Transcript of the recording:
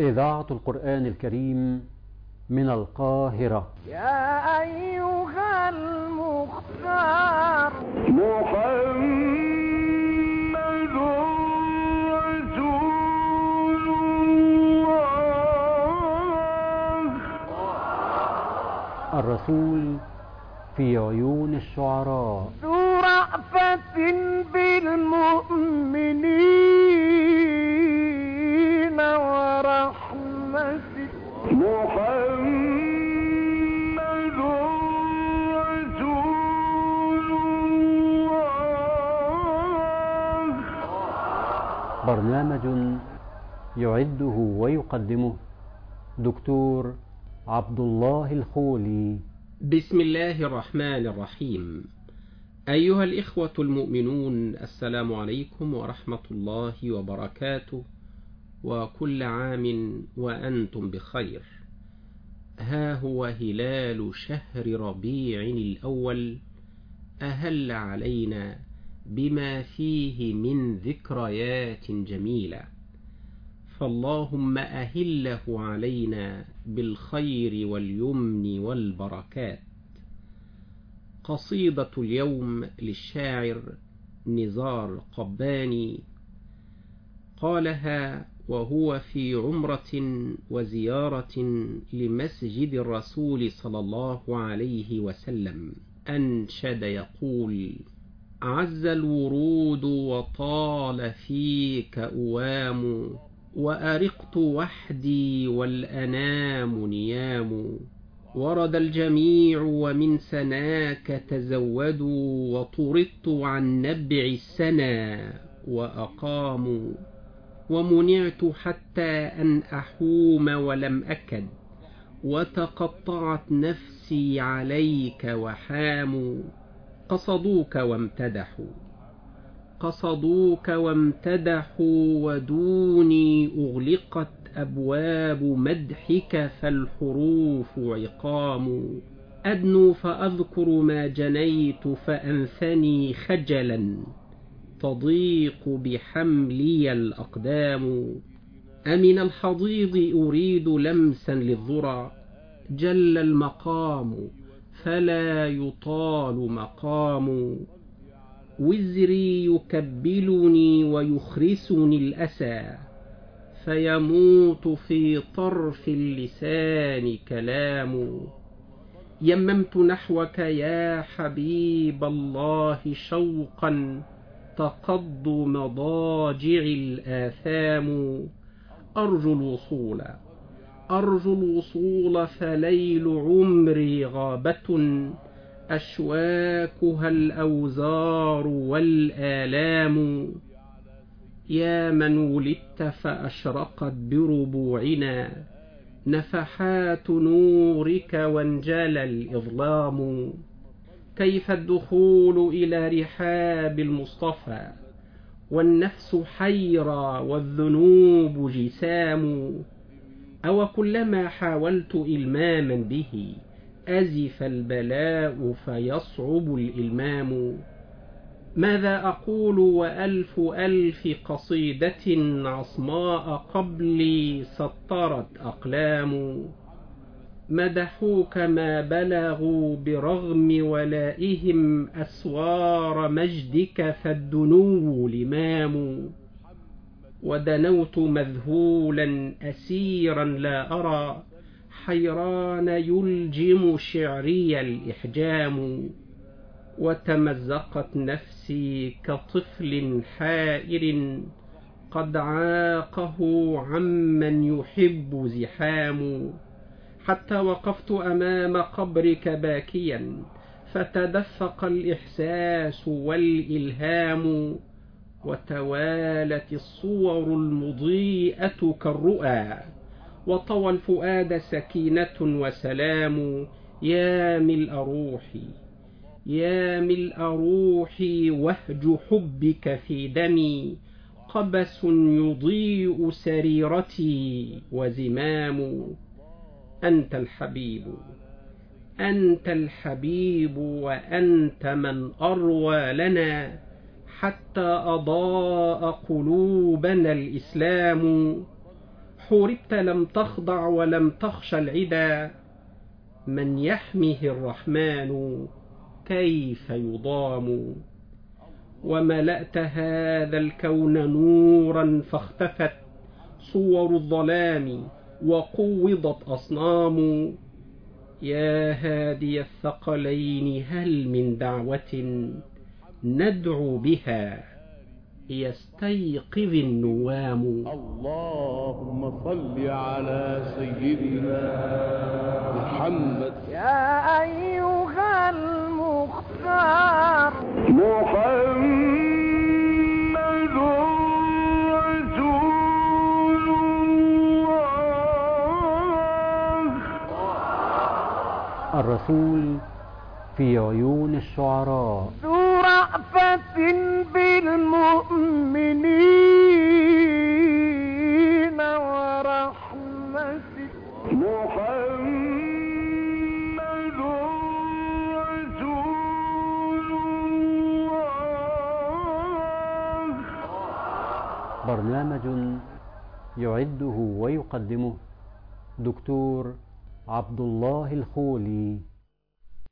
إذاعة القرآن الكريم من القاهرة. يا أيها المختار. محمد رسول الله. الرسول في عيون الشعراء. ذو رأفة برنامج يعده ويقدمه دكتور عبد الله الخولي. بسم الله الرحمن الرحيم. أيها الإخوة المؤمنون السلام عليكم ورحمة الله وبركاته وكل عام وأنتم بخير. ها هو هلال شهر ربيع الأول. أهل علينا بما فيه من ذكريات جميلة. فاللهم أهله علينا بالخير واليمن والبركات. قصيدة اليوم للشاعر نزار قباني. قالها وهو في عمرة وزيارة لمسجد الرسول صلى الله عليه وسلم. أنشد يقول عز الورود وطال فيك أوام وأرقت وحدي والأنام نيام. ورد الجميع ومن سناك تزودوا وطردت عن نبع السنا وأقاموا ومنعت حتى أن أحوم ولم أكد وتقطعت نفسي عليك وحاموا قصدوك وامتدحوا. قصدوك وامتدحوا ودوني أغلقت أبواب مدحك فالحروف عقام. أدنو فأذكر ما جنيت فأنثني خجلا. تضيق بحملي الأقدام. أمن الحضيض أريد لمسا للذرى. جل المقام. فلا يطال مقام وزري يكبلني ويخرسني الأسى فيموت في طرف اللسان كلام. يممت نحوك يا حبيب الله شوقا تقض مضاجع الآثام. أرجو الوصول. أرجو الوصول فليل عمري غابة أشواكها الأوزار والآلام. يا من ولدت فأشرقت بربوعنا نفحات نورك وانجلى الإظلام. كيف الدخول إلى رحاب المصطفى؟ والنفس حيرى والذنوب جسام. أو كلما حاولت إلماما به أزف البلاء فيصعب الإلمام. ماذا أقول وألف ألف قصيدة عصماء قبلي سطرت أقلام. مدحوك ما بلغوا برغم ولائهم أسوار مجدك فالدنو لمام ودنوت مذهولا أسيرا لا أرى حيران يلجم شعري الإحجام وتمزقت نفسي كطفل حائر قد عاقه عمن يحب زحام. حتى وقفت أمام قبرك باكيا فتدفق الإحساس والإلهام. وتوالت الصور المضيئة كالرؤى وطوى الفؤاد سكينة وسلام يا ملء روحي يا ملء روحي وهج حبك في دمي قبس يضيء سريرتي وزمام أنت الحبيب أنت الحبيب وأنت من أروى لنا. حتى أضاء قلوبنا الإسلام. حوربت لم تخضع ولم تخش العدا. من يحميه الرحمن كيف يضام؟ وملأت هذا الكون نورا فاختفت. صور الظلام وقوضت أصنام. يا هادي الثقلين هل من دعوة؟ ندعو بها يستيقظ النوام. اللهم صل على سيدنا محمد. يا أيها المختار. محمد رسول الله. الرسول في عيون الشعراء. رأفة بالمؤمنين ورحمة محمد رسول الله. برنامج يعده ويقدمه دكتور عبد الله الخولي.